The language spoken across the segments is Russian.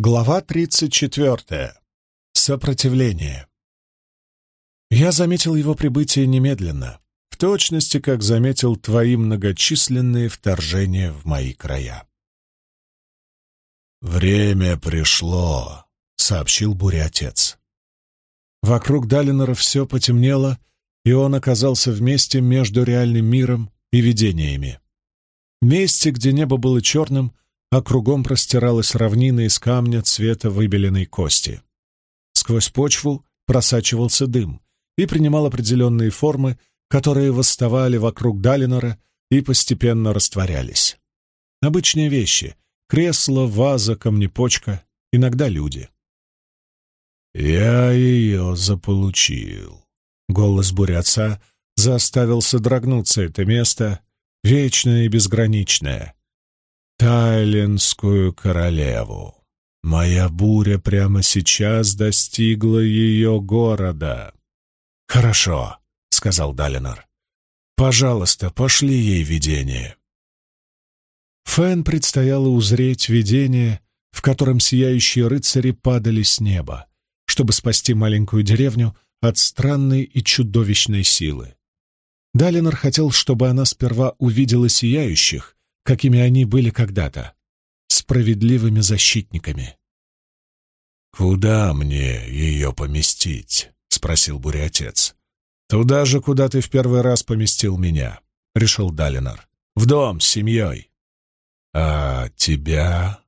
Глава 34. Сопротивление. Я заметил его прибытие немедленно, в точности, как заметил твои многочисленные вторжения в мои края. «Время пришло», — сообщил буря-отец. Вокруг Далинора все потемнело, и он оказался в месте между реальным миром и видениями. Месте, где небо было черным — а кругом простиралась равнина из камня цвета выбеленной кости. Сквозь почву просачивался дым и принимал определенные формы, которые восставали вокруг Далинора и постепенно растворялись. Обычные вещи — кресло, ваза, камнепочка, иногда люди. «Я ее заполучил», — голос буряца заставил содрогнуться это место, вечное и безграничное — Тайленскую королеву. Моя буря прямо сейчас достигла ее города. «Хорошо», — сказал Далинор. «Пожалуйста, пошли ей видение». Фэн предстояло узреть видение, в котором сияющие рыцари падали с неба, чтобы спасти маленькую деревню от странной и чудовищной силы. Далинор хотел, чтобы она сперва увидела сияющих, какими они были когда-то, справедливыми защитниками. «Куда мне ее поместить?» — спросил буря-отец. «Туда же, куда ты в первый раз поместил меня», — решил Далинор. «В дом с семьей». «А тебя?»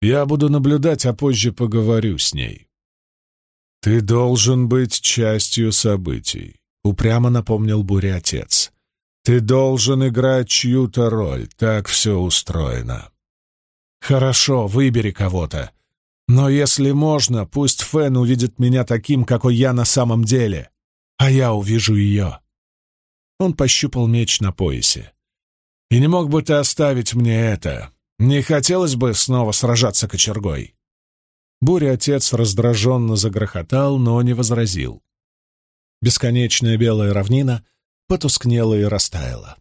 «Я буду наблюдать, а позже поговорю с ней». «Ты должен быть частью событий», — упрямо напомнил буря-отец. Ты должен играть чью-то роль, так все устроено. Хорошо, выбери кого-то. Но если можно, пусть Фэн увидит меня таким, какой я на самом деле, а я увижу ее. Он пощупал меч на поясе. И не мог бы ты оставить мне это? Не хотелось бы снова сражаться кочергой? Буря-отец раздраженно загрохотал, но не возразил. Бесконечная белая равнина — потускнела и растаяла.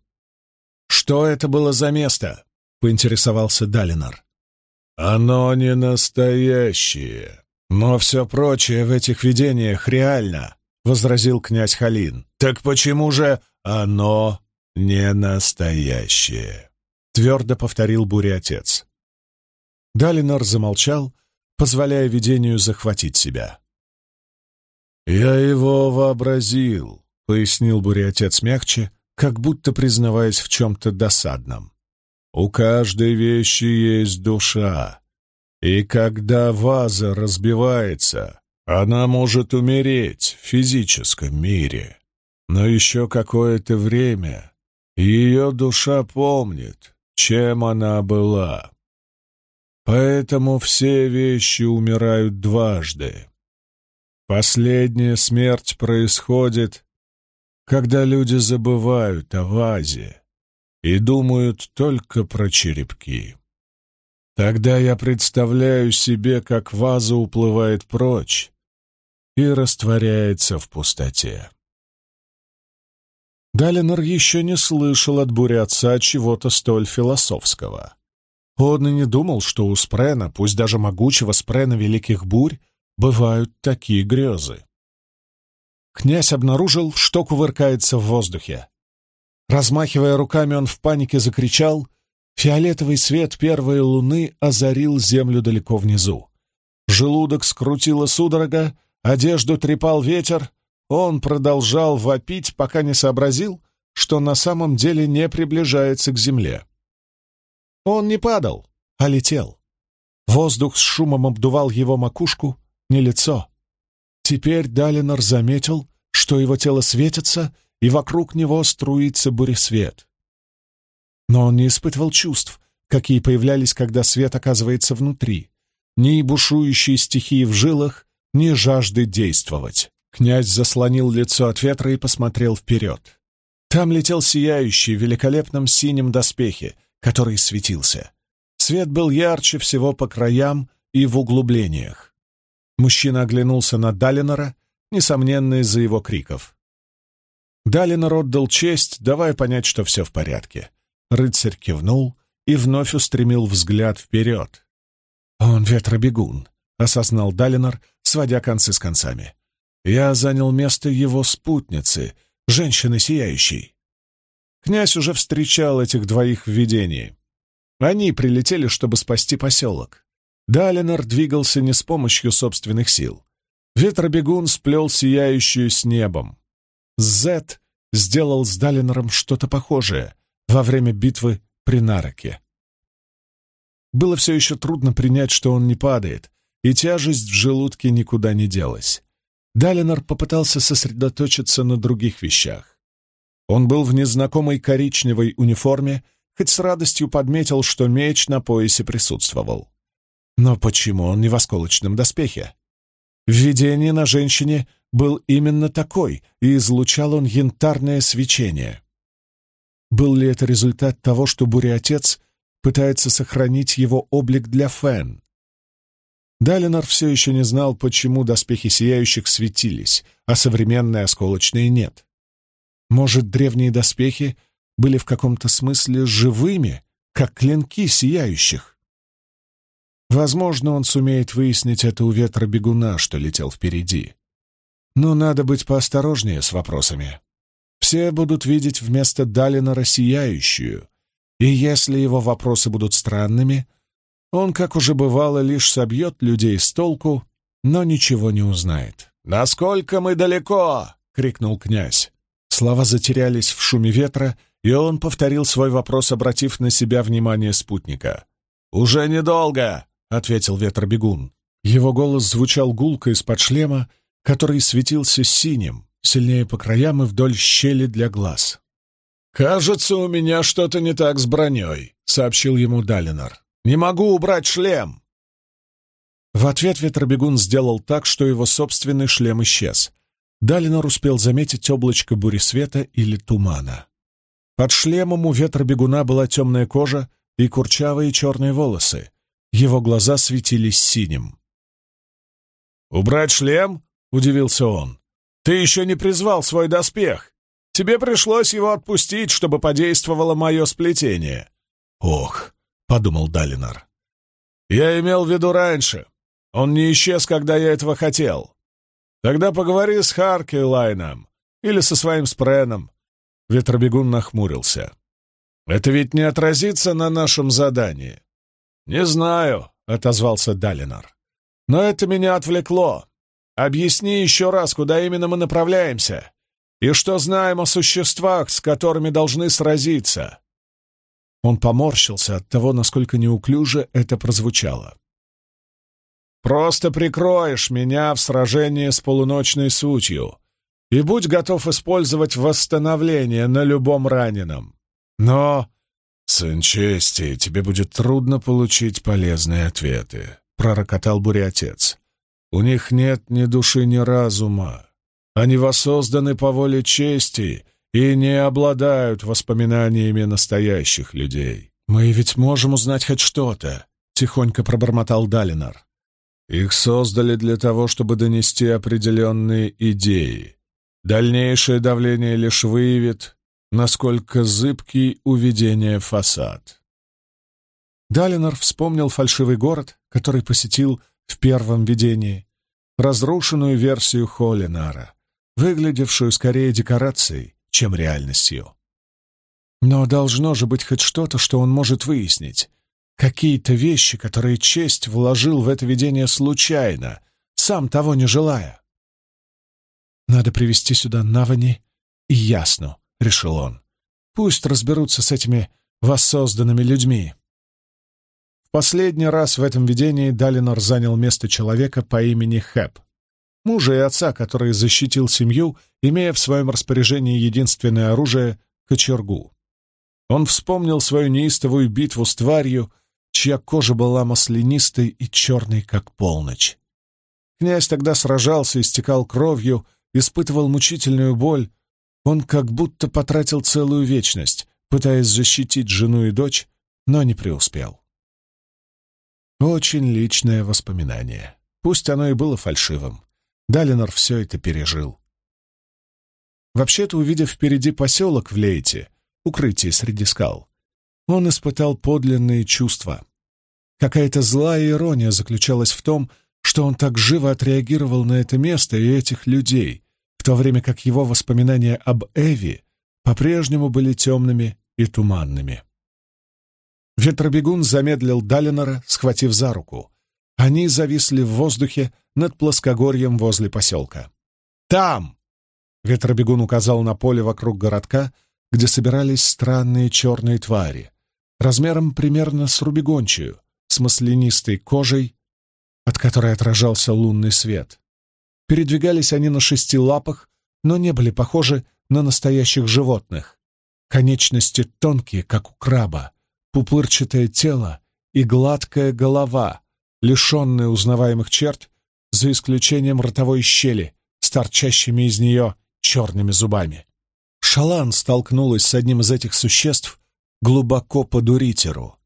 «Что это было за место?» — поинтересовался Далинор. «Оно не настоящее, но все прочее в этих видениях реально», — возразил князь Халин. «Так почему же оно не настоящее?» — твердо повторил буря-отец. Далинор замолчал, позволяя видению захватить себя. «Я его вообразил», — пояснил буря-отец мягче, как будто признаваясь в чем-то досадном. «У каждой вещи есть душа, и когда ваза разбивается, она может умереть в физическом мире, но еще какое-то время ее душа помнит, чем она была. Поэтому все вещи умирают дважды. Последняя смерть происходит, когда люди забывают о вазе и думают только про черепки. Тогда я представляю себе, как ваза уплывает прочь и растворяется в пустоте. Галинор еще не слышал от бурятца чего-то столь философского. Он и не думал, что у Спрена, пусть даже могучего Спрена Великих Бурь, бывают такие грезы князь обнаружил, что кувыркается в воздухе. Размахивая руками, он в панике закричал. Фиолетовый свет первой луны озарил землю далеко внизу. Желудок скрутило судорога, одежду трепал ветер. Он продолжал вопить, пока не сообразил, что на самом деле не приближается к земле. Он не падал, а летел. Воздух с шумом обдувал его макушку, не лицо. Теперь Далинор заметил, что его тело светится, и вокруг него струится буресвет. Но он не испытывал чувств, какие появлялись, когда свет оказывается внутри, ни бушующей стихии в жилах, ни жажды действовать. Князь заслонил лицо от ветра и посмотрел вперед. Там летел сияющий в великолепном синем доспехе, который светился. Свет был ярче всего по краям и в углублениях. Мужчина оглянулся на Далинора, несомненно, из-за его криков. Далинор отдал честь, давая понять, что все в порядке. Рыцарь кивнул и вновь устремил взгляд вперед. «Он ветробегун», — осознал Далинор, сводя концы с концами. «Я занял место его спутницы, женщины сияющей». Князь уже встречал этих двоих в видении. Они прилетели, чтобы спасти поселок. Далинор двигался не с помощью собственных сил. Ветробегун сплел сияющую с небом. Зет сделал с Далинором что-то похожее во время битвы при Нароке. Было все еще трудно принять, что он не падает, и тяжесть в желудке никуда не делась. Далинор попытался сосредоточиться на других вещах. Он был в незнакомой коричневой униформе, хоть с радостью подметил, что меч на поясе присутствовал. Но почему он не в осколочном доспехе? Введение на женщине был именно такой, и излучал он янтарное свечение. Был ли это результат того, что Буря-отец пытается сохранить его облик для Фэн? Далинор все еще не знал, почему доспехи сияющих светились, а современные осколочные нет. Может, древние доспехи были в каком-то смысле живыми, как клинки сияющих? Возможно, он сумеет выяснить это у ветра бегуна, что летел впереди. Но надо быть поосторожнее с вопросами. Все будут видеть вместо Далина сияющую, и если его вопросы будут странными, он, как уже бывало, лишь собьет людей с толку, но ничего не узнает. «Насколько мы далеко?» — крикнул князь. Слова затерялись в шуме ветра, и он повторил свой вопрос, обратив на себя внимание спутника. «Уже недолго!» — ответил ветробегун. Его голос звучал гулко из-под шлема, который светился синим, сильнее по краям и вдоль щели для глаз. «Кажется, у меня что-то не так с броней», — сообщил ему Далинор. «Не могу убрать шлем!» В ответ ветробегун сделал так, что его собственный шлем исчез. Далинор успел заметить облачко буресвета или тумана. Под шлемом у ветробегуна была темная кожа и курчавые черные волосы. Его глаза светились синим. «Убрать шлем?» — удивился он. «Ты еще не призвал свой доспех. Тебе пришлось его отпустить, чтобы подействовало мое сплетение». «Ох», — подумал Далинар. «Я имел в виду раньше. Он не исчез, когда я этого хотел. Тогда поговори с Харки Лайном или со своим спреном». Ветробегун нахмурился. «Это ведь не отразится на нашем задании. «Не знаю», — отозвался Далинор. «Но это меня отвлекло. Объясни еще раз, куда именно мы направляемся, и что знаем о существах, с которыми должны сразиться». Он поморщился от того, насколько неуклюже это прозвучало. «Просто прикроешь меня в сражении с полуночной сутью и будь готов использовать восстановление на любом раненом. Но «Сын чести, тебе будет трудно получить полезные ответы», — пророкотал буря-отец. «У них нет ни души, ни разума. Они воссозданы по воле чести и не обладают воспоминаниями настоящих людей. Мы ведь можем узнать хоть что-то», — тихонько пробормотал Далинар. «Их создали для того, чтобы донести определенные идеи. Дальнейшее давление лишь выявит, насколько зыбкий у видения фасад. Далинор вспомнил фальшивый город, который посетил в первом видении, разрушенную версию Холлинара, выглядевшую скорее декорацией, чем реальностью. Но должно же быть хоть что-то, что он может выяснить. Какие-то вещи, которые честь вложил в это видение случайно, сам того не желая. Надо привести сюда Навани и Ясну, — решил он. «Пусть разберутся с этими воссозданными людьми». В последний раз в этом видении Далинор занял место человека по имени Хэп, мужа и отца, который защитил семью, имея в своем распоряжении единственное оружие — кочергу. Он вспомнил свою неистовую битву с тварью, чья кожа была маслянистой и черной, как полночь. Князь тогда сражался, истекал кровью, испытывал мучительную боль, он как будто потратил целую вечность, пытаясь защитить жену и дочь, но не преуспел. Очень личное воспоминание. Пусть оно и было фальшивым. Далинор все это пережил. Вообще-то, увидев впереди поселок в Лейте, укрытие среди скал, он испытал подлинные чувства. Какая-то злая ирония заключалась в том, что он так живо отреагировал на это место и этих людей, то время как его воспоминания об Эви по-прежнему были темными и туманными. Ветробегун замедлил Далинора, схватив за руку. Они зависли в воздухе над плоскогорьем возле поселка. «Там!» — ветробегун указал на поле вокруг городка, где собирались странные черные твари, размером примерно с рубегончию, с маслянистой кожей, от которой отражался лунный свет. Передвигались они на шести лапах, но не были похожи на настоящих животных. Конечности тонкие, как у краба, пупырчатое тело и гладкая голова, лишенная узнаваемых черт, за исключением ротовой щели с торчащими из нее черными зубами. Шалан столкнулась с одним из этих существ глубоко под Уритеру.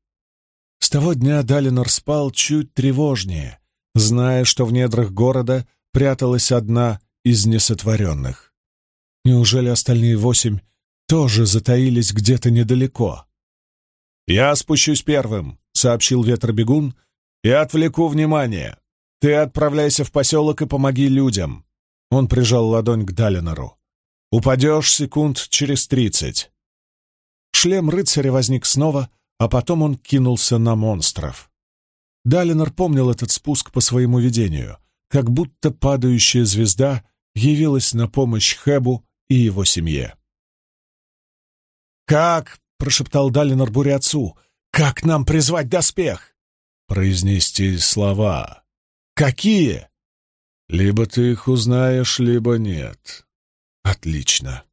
С того дня Далинор спал чуть тревожнее, зная, что в недрах города пряталась одна из несотворенных. Неужели остальные восемь тоже затаились где-то недалеко? «Я спущусь первым», — сообщил ветробегун, — «и отвлеку внимание. Ты отправляйся в поселок и помоги людям». Он прижал ладонь к Далинору. «Упадешь секунд через тридцать». Шлем рыцаря возник снова, а потом он кинулся на монстров. Далинор помнил этот спуск по своему видению, как будто падающая звезда явилась на помощь Хэбу и его семье. «Как прошептал Далинор буре отцу. «Как нам призвать доспех?» «Произнести слова». «Какие?» «Либо ты их узнаешь, либо нет». «Отлично».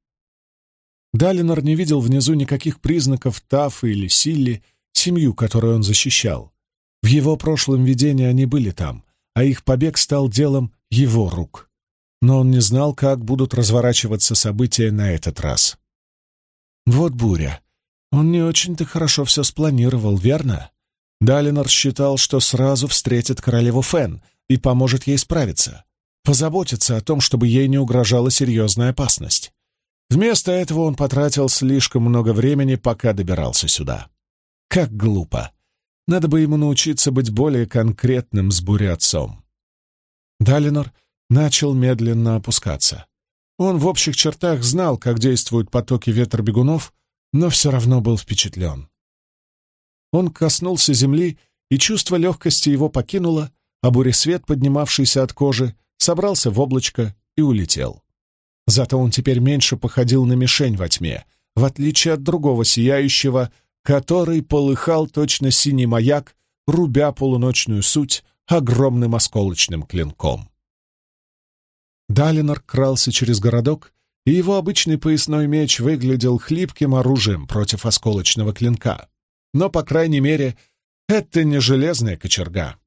Далинор не видел внизу никаких признаков Тафы или Силли, семью, которую он защищал. В его прошлом видении они были там, а их побег стал делом его рук. Но он не знал, как будут разворачиваться события на этот раз. Вот буря. Он не очень-то хорошо все спланировал, верно? Далинор считал, что сразу встретит королеву Фен и поможет ей справиться, позаботиться о том, чтобы ей не угрожала серьезная опасность. Вместо этого он потратил слишком много времени, пока добирался сюда. Как глупо. Надо бы ему научиться быть более конкретным с бурятцом. Далинор начал медленно опускаться. Он в общих чертах знал, как действуют потоки ветра-бегунов, но все равно был впечатлен. Он коснулся земли, и чувство легкости его покинуло, а буресвет, поднимавшийся от кожи, собрался в облачко и улетел. Зато он теперь меньше походил на мишень во тьме, в отличие от другого сияющего, который полыхал точно синий маяк, рубя полуночную суть огромным осколочным клинком. Далинор крался через городок, и его обычный поясной меч выглядел хлипким оружием против осколочного клинка. Но, по крайней мере, это не железная кочерга.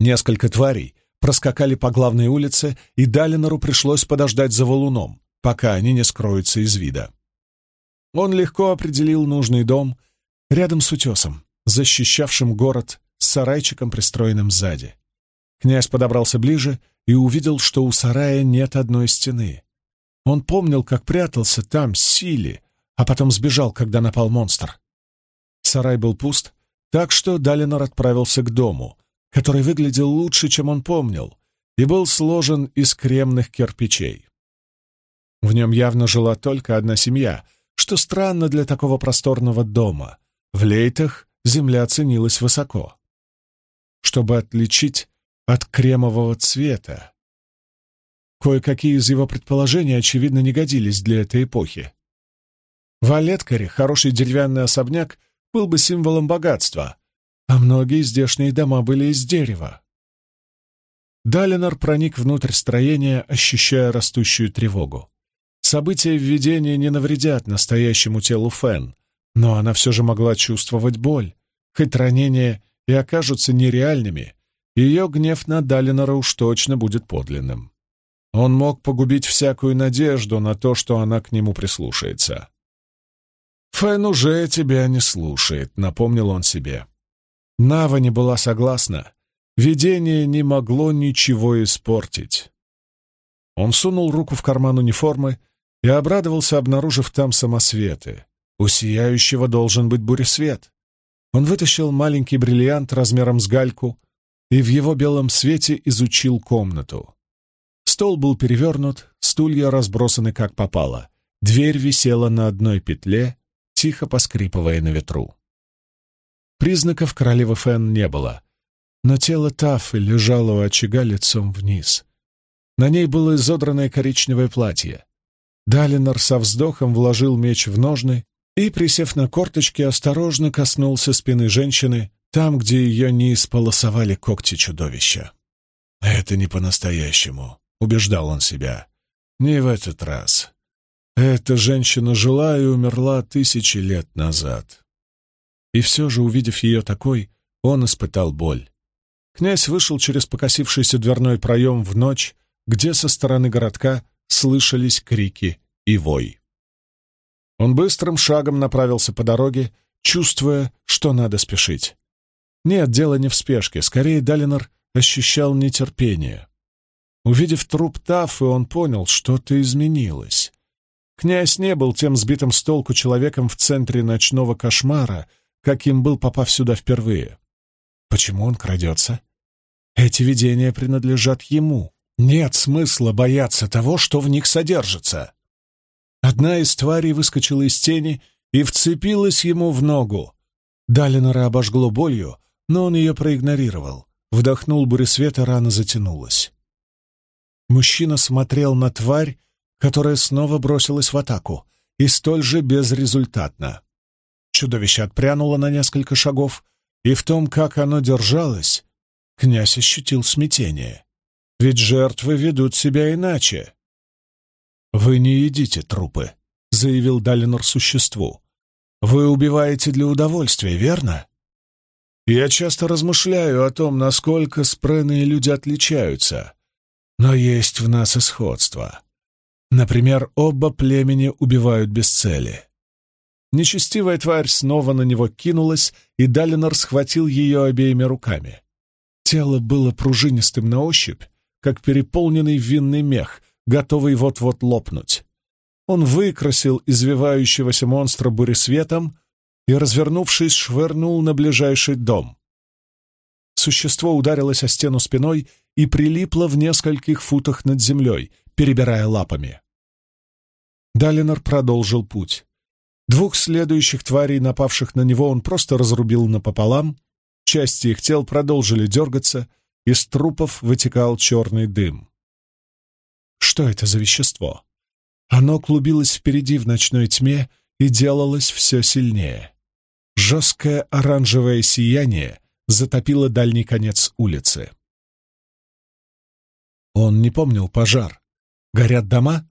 Несколько тварей проскакали по главной улице, и Далинору пришлось подождать за валуном, пока они не скроются из вида. Он легко определил нужный дом рядом с утесом, защищавшим город с сарайчиком, пристроенным сзади. Князь подобрался ближе и увидел, что у сарая нет одной стены. Он помнил, как прятался там, Сили, а потом сбежал, когда напал монстр. Сарай был пуст, так что Далинор отправился к дому, который выглядел лучше, чем он помнил, и был сложен из кремных кирпичей. В нем явно жила только одна семья, что странно для такого просторного дома. В Лейтах земля ценилась высоко. Чтобы отличить от кремового цвета. Кое-какие из его предположений, очевидно, не годились для этой эпохи. В Олеткаре хороший деревянный особняк был бы символом богатства, а многие здешние дома были из дерева. Далинор проник внутрь строения, ощущая растущую тревогу. События введения не навредят настоящему телу Фен, но она все же могла чувствовать боль, хоть ранения и окажутся нереальными, ее гнев на Далинора уж точно будет подлинным. Он мог погубить всякую надежду на то, что она к нему прислушается. «Фэн уже тебя не слушает», — напомнил он себе. Нава не была согласна. Видение не могло ничего испортить. Он сунул руку в карман униформы и обрадовался, обнаружив там самосветы. У сияющего должен быть буресвет. Он вытащил маленький бриллиант размером с гальку и в его белом свете изучил комнату. Стол был перевернут, стулья разбросаны как попало. Дверь висела на одной петле, тихо поскрипывая на ветру. Признаков королевы Фен не было, но тело Таффы лежало у очага лицом вниз. На ней было изодранное коричневое платье. Далинор со вздохом вложил меч в ножны и, присев на корточки, осторожно коснулся спины женщины, там, где ее не исполосовали когти чудовища. «Это не по-настоящему», — убеждал он себя. «Не в этот раз. Эта женщина жила и умерла тысячи лет назад». И все же, увидев ее такой, он испытал боль. Князь вышел через покосившийся дверной проем в ночь, где со стороны городка слышались крики и вой. Он быстрым шагом направился по дороге, чувствуя, что надо спешить. Нет, дело не в спешке, скорее Далинор ощущал нетерпение. Увидев труп Тафы, он понял, что-то изменилось. Князь не был тем сбитым с толку человеком в центре ночного кошмара, каким был, попав сюда впервые. Почему он крадется? Эти видения принадлежат ему. Нет смысла бояться того, что в них содержится. Одна из тварей выскочила из тени и вцепилась ему в ногу. Далинора обожгло болью, но он ее проигнорировал. Вдохнул буресвет, и рана затянулась. Мужчина смотрел на тварь, которая снова бросилась в атаку, и столь же безрезультатно. Чудовище отпрянуло на несколько шагов, и в том, как оно держалось, князь ощутил смятение. Ведь жертвы ведут себя иначе. «Вы не едите трупы», — заявил Далинор существу. «Вы убиваете для удовольствия, верно?» Я часто размышляю о том, насколько спреные люди отличаются. Но есть в нас и сходство. Например, оба племени убивают без цели. Нечестивая тварь снова на него кинулась, и Далинор схватил ее обеими руками. Тело было пружинистым на ощупь, как переполненный винный мех, готовый вот-вот лопнуть. Он выкрасил извивающегося монстра буресветом и, развернувшись, швырнул на ближайший дом. Существо ударилось о стену спиной и прилипло в нескольких футах над землей, перебирая лапами. Далинор продолжил путь. Двух следующих тварей, напавших на него, он просто разрубил напополам, части их тел продолжили дергаться, из трупов вытекал черный дым. Что это за вещество? Оно клубилось впереди в ночной тьме и делалось все сильнее. Жесткое оранжевое сияние затопило дальний конец улицы. Он не помнил пожар. Горят дома?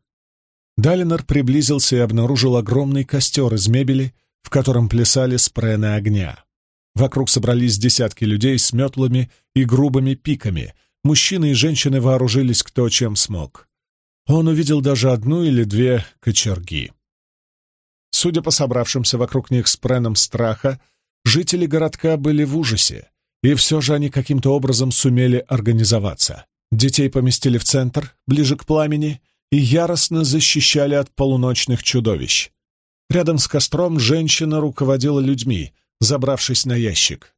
Далинор приблизился и обнаружил огромный костер из мебели, в котором плясали спрены огня. Вокруг собрались десятки людей с метлами и грубыми пиками. Мужчины и женщины вооружились кто чем смог. Он увидел даже одну или две кочерги. Судя по собравшимся вокруг них спреном страха, жители городка были в ужасе, и все же они каким-то образом сумели организоваться. Детей поместили в центр, ближе к пламени, и яростно защищали от полуночных чудовищ. Рядом с костром женщина руководила людьми, забравшись на ящик.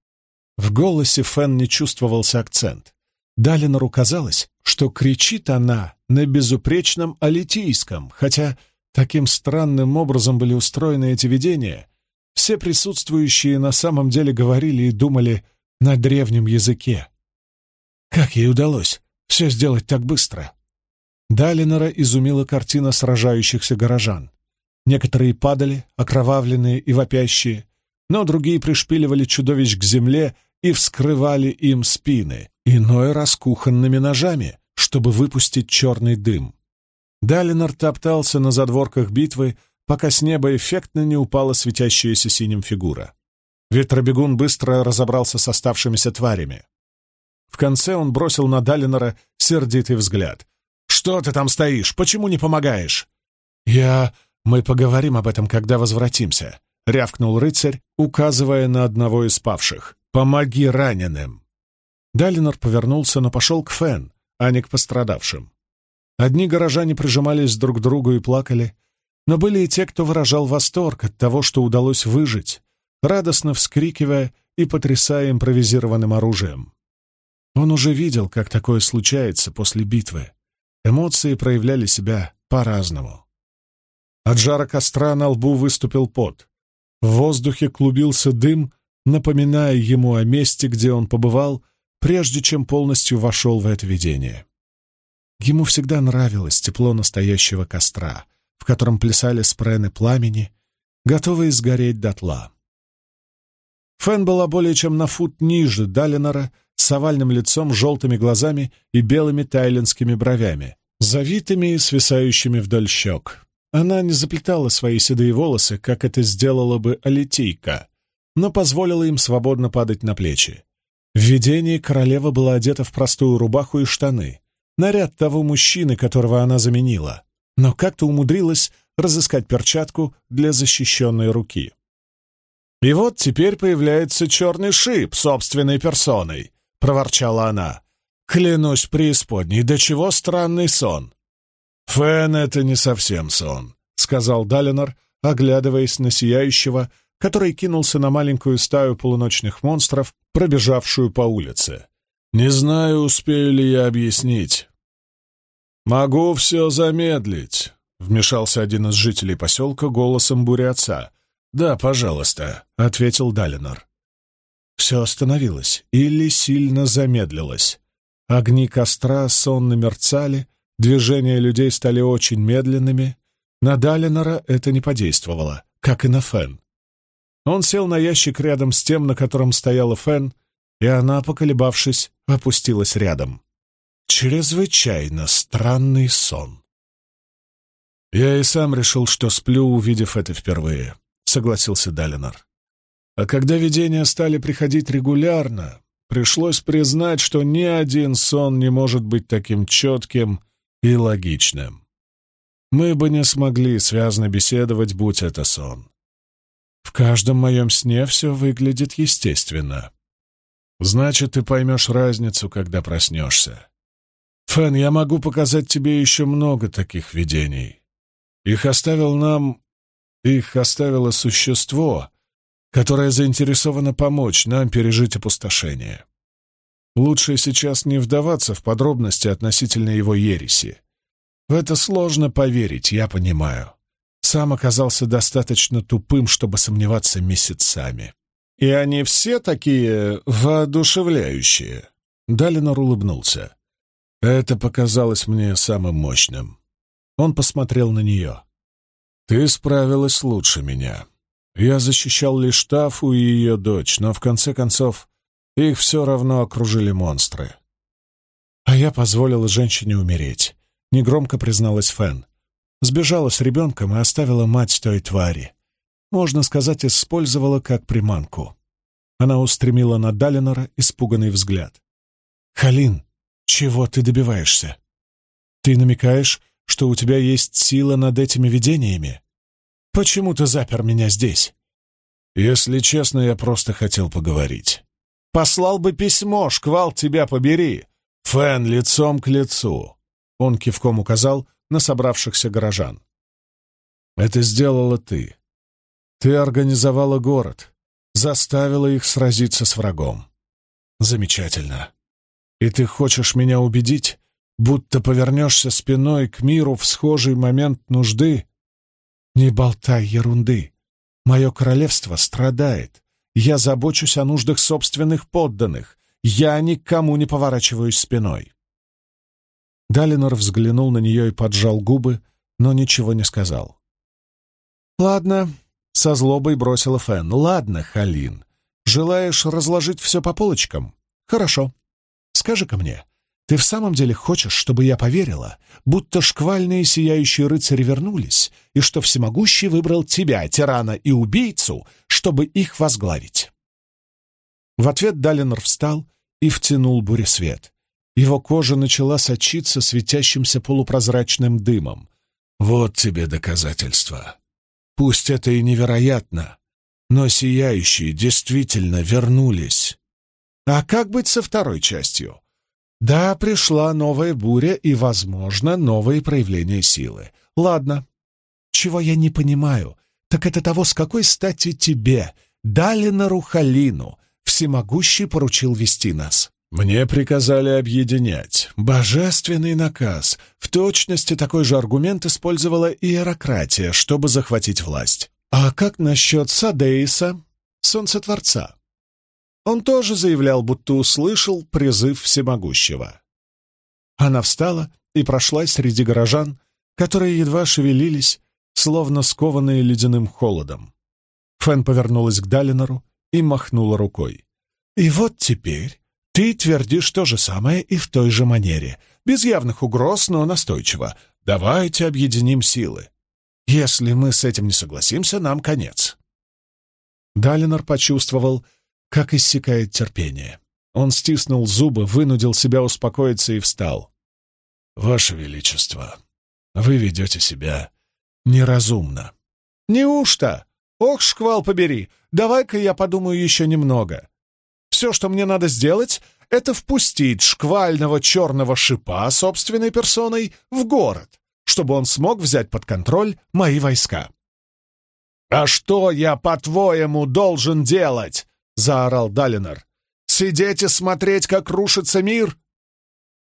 В голосе Фен не чувствовался акцент. Далинору казалось, что кричит она на безупречном алитийском, хотя таким странным образом были устроены эти видения. Все присутствующие на самом деле говорили и думали на древнем языке. Как ей удалось все сделать так быстро? Далинора изумила картина сражающихся горожан. Некоторые падали, окровавленные и вопящие, но другие пришпиливали чудовищ к земле и вскрывали им спины, иной раз кухонными ножами, чтобы выпустить черный дым. Далинор топтался на задворках битвы, пока с неба эффектно не упала светящаяся синим фигура. Ветробегун быстро разобрался с оставшимися тварями. В конце он бросил на Далинора сердитый взгляд. «Что ты там стоишь? Почему не помогаешь?» «Я... Мы поговорим об этом, когда возвратимся», — рявкнул рыцарь, указывая на одного из павших. «Помоги раненым!» Далинор повернулся, но пошел к Фен, а не к пострадавшим. Одни горожане прижимались друг к другу и плакали, но были и те, кто выражал восторг от того, что удалось выжить, радостно вскрикивая и потрясая импровизированным оружием. Он уже видел, как такое случается после битвы. Эмоции проявляли себя по-разному. От жара костра на лбу выступил пот. В воздухе клубился дым, напоминая ему о месте, где он побывал, прежде чем полностью вошел в это видение. Ему всегда нравилось тепло настоящего костра, в котором плясали спрены пламени, готовые сгореть дотла. Фэн была более чем на фут ниже Далинора, с овальным лицом, желтыми глазами и белыми тайлинскими бровями, завитыми и свисающими вдоль щек. Она не заплетала свои седые волосы, как это сделала бы Алитейка, но позволила им свободно падать на плечи. В видении королева была одета в простую рубаху и штаны, наряд того мужчины, которого она заменила, но как-то умудрилась разыскать перчатку для защищенной руки. «И вот теперь появляется черный шип собственной персоной», — проворчала она. «Клянусь преисподней, до чего странный сон!» «Фэн — это не совсем сон», — сказал Далинор, оглядываясь на сияющего, который кинулся на маленькую стаю полуночных монстров, пробежавшую по улице. «Не знаю, успею ли я объяснить». «Могу все замедлить», — вмешался один из жителей поселка голосом отца. «Да, пожалуйста», — ответил Далинор. Все остановилось или сильно замедлилось. Огни костра сонно мерцали, движения людей стали очень медленными. На Далинора это не подействовало, как и на Фен. Он сел на ящик рядом с тем, на котором стояла Фен, и она, поколебавшись, опустилась рядом. Чрезвычайно странный сон. «Я и сам решил, что сплю, увидев это впервые», — согласился Далинор. А когда видения стали приходить регулярно, пришлось признать, что ни один сон не может быть таким четким и логичным. Мы бы не смогли связно беседовать, будь это сон. В каждом моем сне все выглядит естественно. Значит, ты поймешь разницу, когда проснешься. Фэн, я могу показать тебе еще много таких видений. Их оставил нам... Их оставило существо, которая заинтересована помочь нам пережить опустошение. Лучше сейчас не вдаваться в подробности относительно его ереси. В это сложно поверить, я понимаю. Сам оказался достаточно тупым, чтобы сомневаться месяцами. И они все такие воодушевляющие. Далинор улыбнулся. Это показалось мне самым мощным. Он посмотрел на нее. «Ты справилась лучше меня. Я защищал лишь Тафу и ее дочь, но в конце концов их все равно окружили монстры. А я позволила женщине умереть, негромко призналась Фэн. Сбежала с ребенком и оставила мать той твари. Можно сказать, использовала как приманку. Она устремила на Далинора испуганный взгляд. «Халин, чего ты добиваешься? Ты намекаешь, что у тебя есть сила над этими видениями?» Почему ты запер меня здесь?» «Если честно, я просто хотел поговорить». «Послал бы письмо, шквал тебя побери!» «Фэн лицом к лицу!» Он кивком указал на собравшихся горожан. «Это сделала ты. Ты организовала город, заставила их сразиться с врагом. Замечательно. И ты хочешь меня убедить, будто повернешься спиной к миру в схожий момент нужды «Не болтай ерунды. Мое королевство страдает. Я забочусь о нуждах собственных подданных. Я никому не поворачиваюсь спиной». Далинор взглянул на нее и поджал губы, но ничего не сказал. «Ладно», — со злобой бросила Фэн. «Ладно, Халин. Желаешь разложить все по полочкам? Хорошо. Скажи-ка мне, ты в самом деле хочешь, чтобы я поверила, будто шквальные сияющие рыцари вернулись, и что всемогущий выбрал тебя, тирана и убийцу, чтобы их возглавить?» В ответ Далинор встал и втянул буресвет. Его кожа начала сочиться светящимся полупрозрачным дымом. «Вот тебе доказательство. Пусть это и невероятно, но сияющие действительно вернулись. А как быть со второй частью?» Да, пришла новая буря и, возможно, новые проявления силы. Ладно. Чего я не понимаю, так это того, с какой стати тебе, Далинору Халину всемогущий поручил вести нас. Мне приказали объединять. Божественный наказ. В точности такой же аргумент использовала иерократия, чтобы захватить власть. А как насчет Садеиса, Солнцетворца? Он тоже заявлял, будто услышал призыв всемогущего. Она встала и прошлась среди горожан, которые едва шевелились, словно скованные ледяным холодом. Фэн повернулась к Далинору и махнула рукой. «И вот теперь ты твердишь то же самое и в той же манере, без явных угроз, но настойчиво. Давайте объединим силы. Если мы с этим не согласимся, нам конец». Далинор почувствовал, как иссякает терпение. Он стиснул зубы, вынудил себя успокоиться и встал. «Ваше Величество, вы ведете себя неразумно». «Неужто? Ох, шквал побери! Давай-ка я подумаю еще немного. Все, что мне надо сделать, это впустить шквального черного шипа собственной персоной в город, чтобы он смог взять под контроль мои войска». «А что я, по-твоему, должен делать?» — заорал Далинор. «Сидеть и смотреть, как рушится мир?»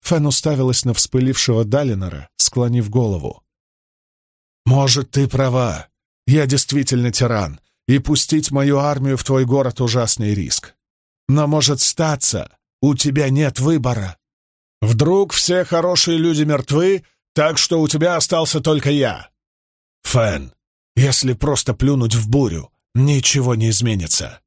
Фен уставилась на вспылившего Далинора, склонив голову. «Может, ты права. Я действительно тиран, и пустить мою армию в твой город — ужасный риск. Но, может, статься, у тебя нет выбора. Вдруг все хорошие люди мертвы, так что у тебя остался только я. Фэн, если просто плюнуть в бурю, ничего не изменится.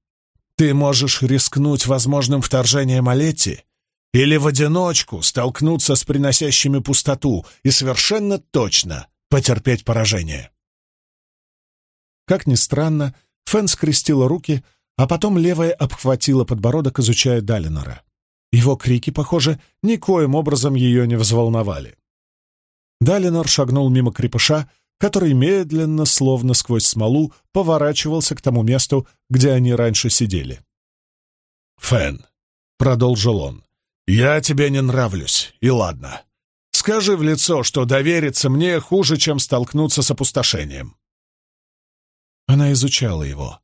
Ты можешь рискнуть возможным вторжением Олетти или в одиночку столкнуться с приносящими пустоту и совершенно точно потерпеть поражение. Как ни странно, Фэн скрестила руки, а потом левая обхватила подбородок, изучая Далинора. Его крики, похоже, никоим образом ее не взволновали. Далинор шагнул мимо крепыша, который медленно, словно сквозь смолу, поворачивался к тому месту, где они раньше сидели. «Фэн», — продолжил он, — «я тебе не нравлюсь, и ладно. Скажи в лицо, что довериться мне хуже, чем столкнуться с опустошением». Она изучала его.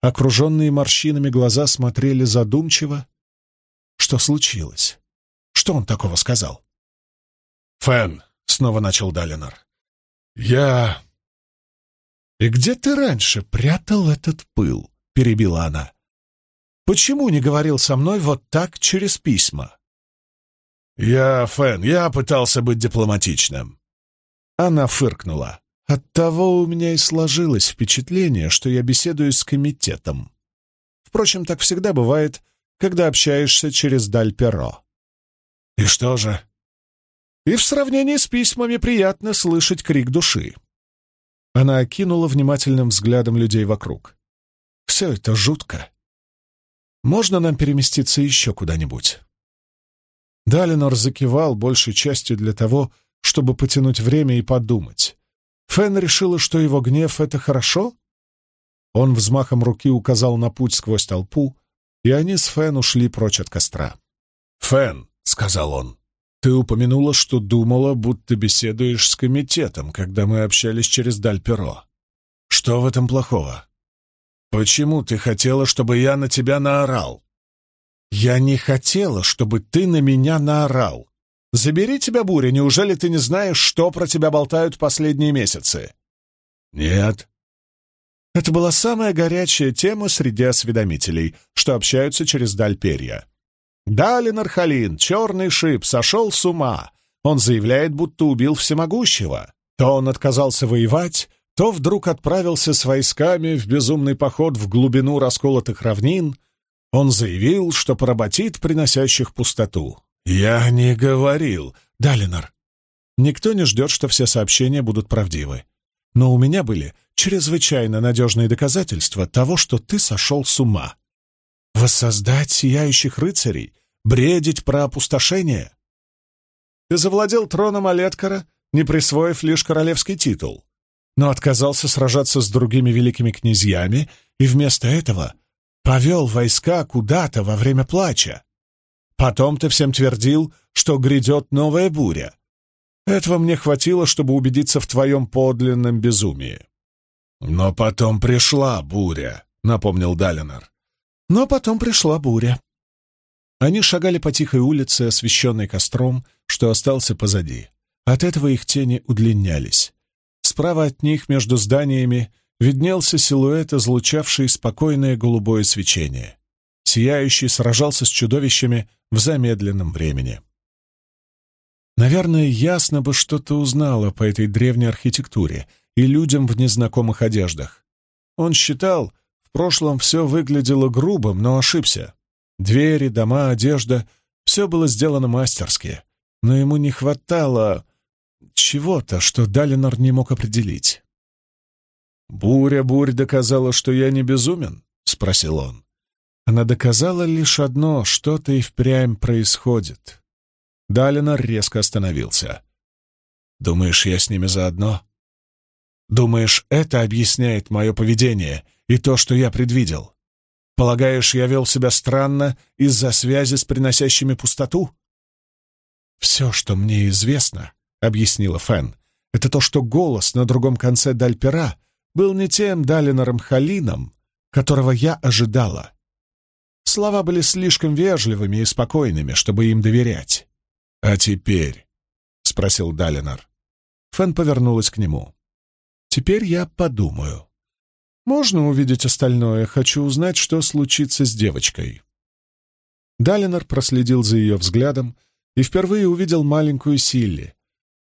Окруженные морщинами глаза смотрели задумчиво. Что случилось? Что он такого сказал? «Фэн», — снова начал Далинор, «Я...» «И где ты раньше прятал этот пыл?» — перебила она. «Почему не говорил со мной вот так через письма?» «Я, Фэн, я пытался быть дипломатичным». Она фыркнула. «Оттого у меня и сложилось впечатление, что я беседую с комитетом. Впрочем, так всегда бывает, когда общаешься через даль перо». «И что же?» И в сравнении с письмами приятно слышать крик души. Она окинула внимательным взглядом людей вокруг. «Все это жутко. Можно нам переместиться еще куда-нибудь?» Далинор закивал большей частью для того, чтобы потянуть время и подумать. Фен решила, что его гнев — это хорошо? Он взмахом руки указал на путь сквозь толпу, и они с Фен ушли прочь от костра. «Фен», — сказал он, ты упомянула, что думала, будто беседуешь с комитетом, когда мы общались через Дальперо. Что в этом плохого? Почему ты хотела, чтобы я на тебя наорал? Я не хотела, чтобы ты на меня наорал. Забери тебя, Буря, неужели ты не знаешь, что про тебя болтают последние месяцы? Нет. Это была самая горячая тема среди осведомителей, что общаются через Дальперья. Далин Архалин, черный шип, сошел с ума. Он заявляет, будто убил всемогущего. То он отказался воевать, то вдруг отправился с войсками в безумный поход в глубину расколотых равнин. Он заявил, что поработит приносящих пустоту. «Я не говорил, Далинор. Никто не ждет, что все сообщения будут правдивы. Но у меня были чрезвычайно надежные доказательства того, что ты сошел с ума. Воссоздать сияющих рыцарей, бредить про опустошение. Ты завладел троном Олеткара, не присвоив лишь королевский титул, но отказался сражаться с другими великими князьями и вместо этого повел войска куда-то во время плача. Потом ты всем твердил, что грядет новая буря. Этого мне хватило, чтобы убедиться в твоем подлинном безумии. Но потом пришла буря, — напомнил Далинор. Но потом пришла буря. Они шагали по тихой улице, освещенной костром, что остался позади. От этого их тени удлинялись. Справа от них, между зданиями, виднелся силуэт, излучавший спокойное голубое свечение. Сияющий сражался с чудовищами в замедленном времени. Наверное, ясно бы что-то узнала по этой древней архитектуре и людям в незнакомых одеждах. Он считал, в прошлом все выглядело грубым, но ошибся. Двери, дома, одежда — все было сделано мастерски, но ему не хватало чего-то, что Далинор не мог определить. «Буря, бурь доказала, что я не безумен?» — спросил он. Она доказала лишь одно — что-то и впрямь происходит. Далинор резко остановился. «Думаешь, я с ними заодно? Думаешь, это объясняет мое поведение и то, что я предвидел?» Полагаешь, я вел себя странно из-за связи с приносящими пустоту? «Все, что мне известно», — объяснила Фэн, — «это то, что голос на другом конце Дальпера был не тем Далинором Халином, которого я ожидала. Слова были слишком вежливыми и спокойными, чтобы им доверять. «А теперь?» — спросил Далинор. Фэн повернулась к нему. «Теперь я подумаю». «Можно увидеть остальное? Хочу узнать, что случится с девочкой». Далинор проследил за ее взглядом и впервые увидел маленькую Силли.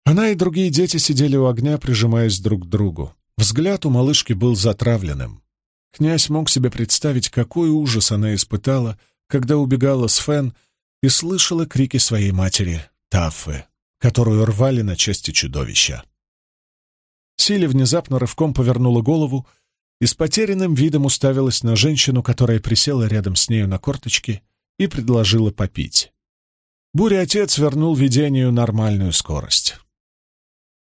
Она и другие дети сидели у огня, прижимаясь друг к другу. Взгляд у малышки был затравленным. Князь мог себе представить, какой ужас она испытала, когда убегала с Фен и слышала крики своей матери, Таффы, которую рвали на части чудовища. Силли внезапно рывком повернула голову и с потерянным видом уставилась на женщину, которая присела рядом с нею на корточки и предложила попить. Буря-отец вернул видению нормальную скорость.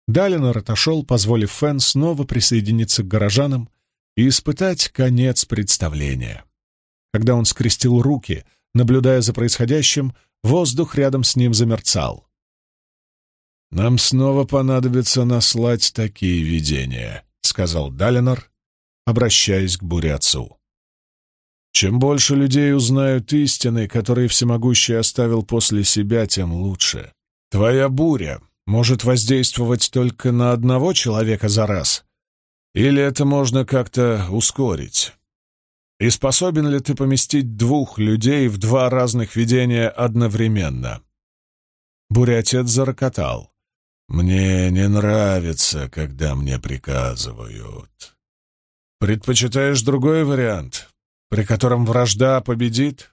Далинор отошел, позволив Фен снова присоединиться к горожанам и испытать конец представления. Когда он скрестил руки, наблюдая за происходящим, воздух рядом с ним замерцал. «Нам снова понадобится наслать такие видения», — сказал Далинор, обращаясь к бурятцу. Чем больше людей узнают истины, которые всемогущий оставил после себя, тем лучше. Твоя буря может воздействовать только на одного человека за раз, или это можно как-то ускорить? И способен ли ты поместить двух людей в два разных видения одновременно? Бурятец зарокотал. «Мне не нравится, когда мне приказывают. Предпочитаешь другой вариант, при котором вражда победит?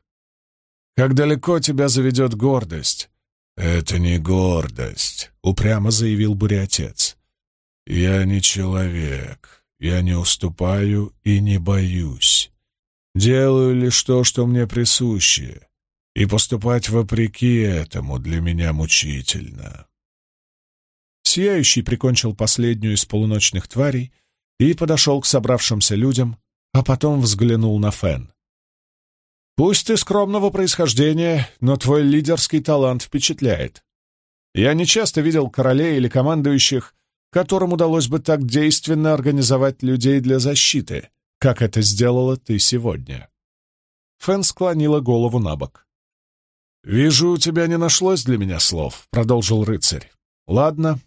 Как далеко тебя заведет гордость? Это не гордость, упрямо заявил бурятец. Я не человек, я не уступаю и не боюсь. Делаю лишь то, что мне присуще, и поступать вопреки этому для меня мучительно. Сияющий прикончил последнюю из полуночных тварей — и подошел к собравшимся людям, а потом взглянул на Фен. «Пусть ты скромного происхождения, но твой лидерский талант впечатляет. Я не часто видел королей или командующих, которым удалось бы так действенно организовать людей для защиты, как это сделала ты сегодня». Фен склонила голову на бок. «Вижу, у тебя не нашлось для меня слов», — продолжил рыцарь. «Ладно,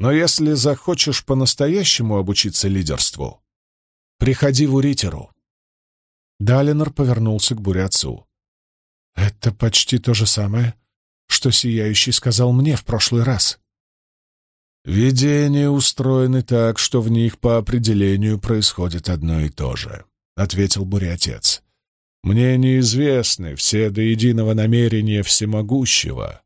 но если захочешь по-настоящему обучиться лидерству, приходи в Уритеру. Далинор повернулся к бурятцу. «Это почти то же самое, что Сияющий сказал мне в прошлый раз». «Видения устроены так, что в них по определению происходит одно и то же», — ответил бурятец. «Мне неизвестны все до единого намерения всемогущего,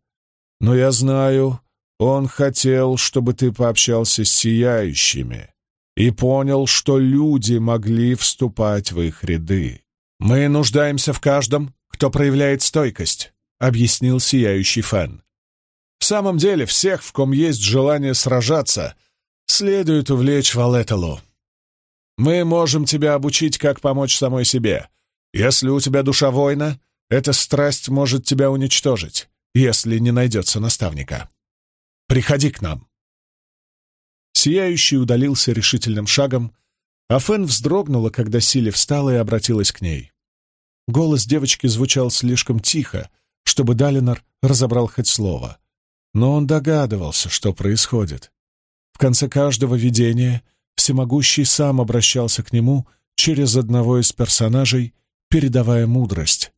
но я знаю, он хотел, чтобы ты пообщался с сияющими и понял, что люди могли вступать в их ряды. «Мы нуждаемся в каждом, кто проявляет стойкость», — объяснил сияющий Фэн. «В самом деле, всех, в ком есть желание сражаться, следует увлечь Валеталу. Мы можем тебя обучить, как помочь самой себе. Если у тебя душа воина, эта страсть может тебя уничтожить, если не найдется наставника». Приходи к нам!» Сияющий удалился решительным шагом, А Фен вздрогнула, когда Сили встала и обратилась к ней. Голос девочки звучал слишком тихо, чтобы Далинор разобрал хоть слово. Но он догадывался, что происходит. В конце каждого видения Всемогущий сам обращался к нему через одного из персонажей, передавая мудрость.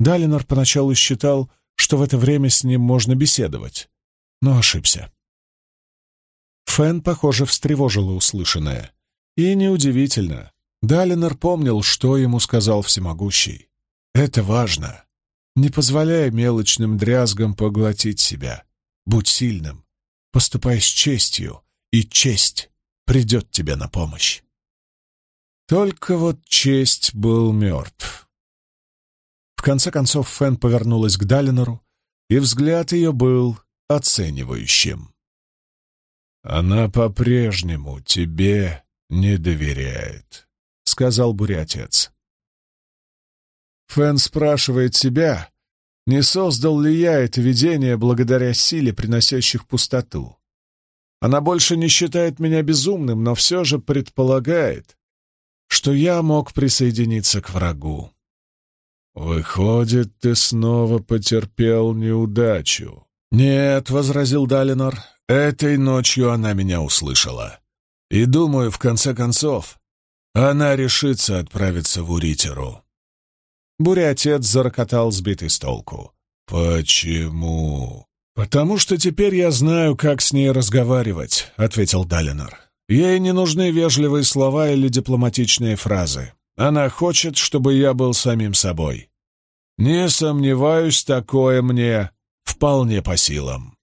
Далинор поначалу считал, что в это время с ним можно беседовать, но ошибся. Фэн, похоже, встревожила услышанное. И неудивительно. Далинор помнил, что ему сказал Всемогущий. «Это важно. Не позволяй мелочным дрязгам поглотить себя. Будь сильным. Поступай с честью, и честь придет тебе на помощь». Только вот честь был мертв. В конце концов Фэн повернулась к Далинору, и взгляд ее был оценивающим. «Она по-прежнему тебе не доверяет», — сказал бурятец. Фэн спрашивает себя, не создал ли я это видение благодаря силе, приносящих пустоту. Она больше не считает меня безумным, но все же предполагает, что я мог присоединиться к врагу. «Выходит, ты снова потерпел неудачу». «Нет», — возразил Далинор, — «этой ночью она меня услышала. И думаю, в конце концов, она решится отправиться в Уритеру». Буря-отец зарокотал сбитый с толку. «Почему?» «Потому что теперь я знаю, как с ней разговаривать», — ответил Далинор. «Ей не нужны вежливые слова или дипломатичные фразы. Она хочет, чтобы я был самим собой. Не сомневаюсь, такое мне вполне по силам».